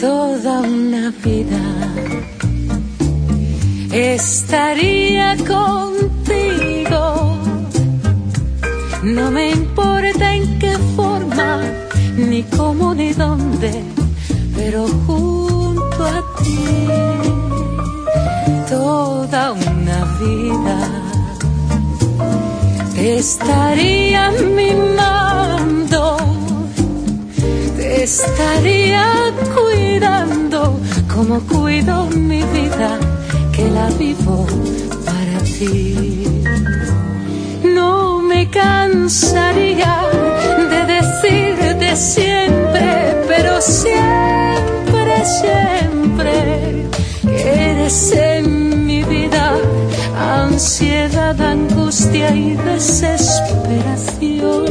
Toda una vida estaría contigo. Junto a ti. Toda una vida te estaría mimando, te estaría cuidando como cuido mi vida que la vivo para ti. No me cansaría de decirte siempre, en mi vida ansiedad, angustia y desesperación.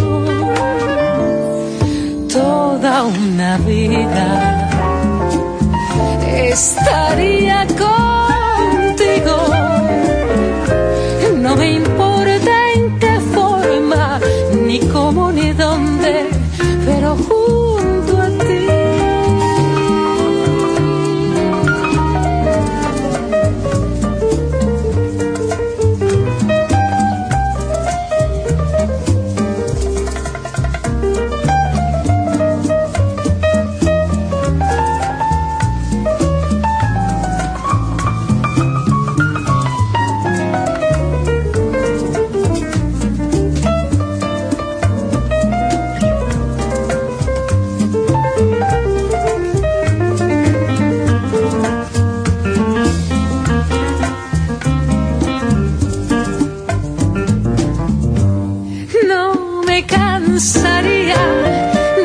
Toda una vida estaría contigo. Cansaría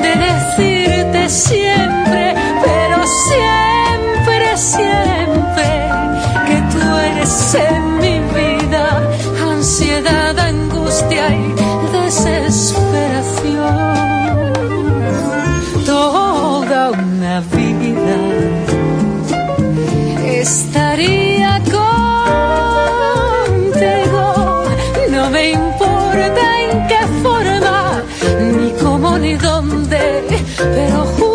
de decirte Pero